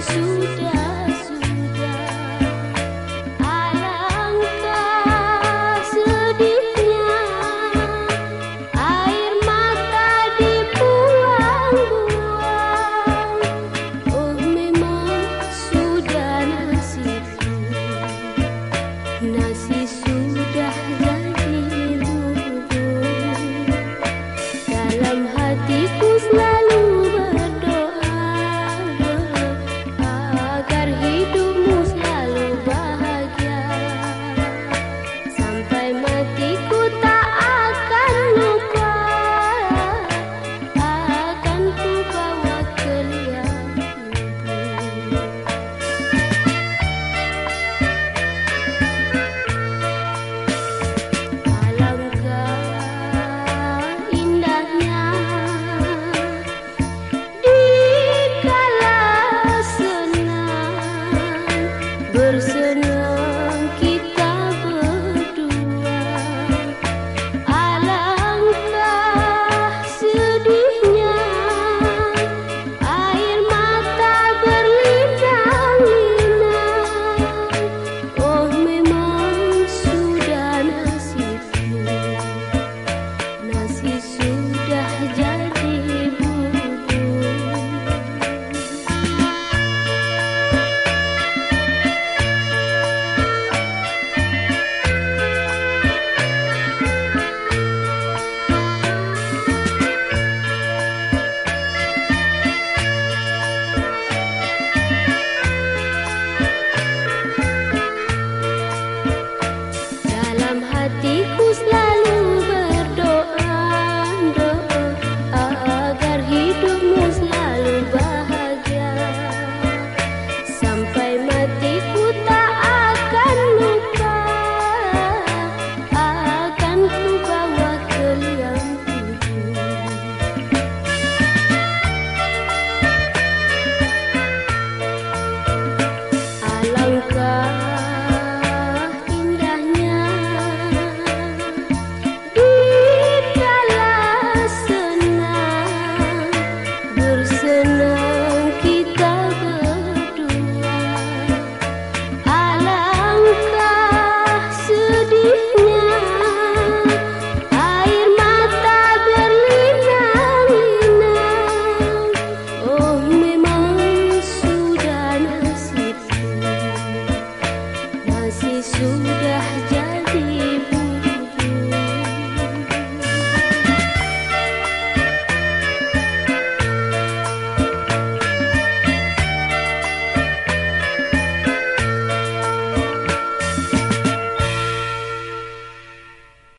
sudah bersenyum hatiku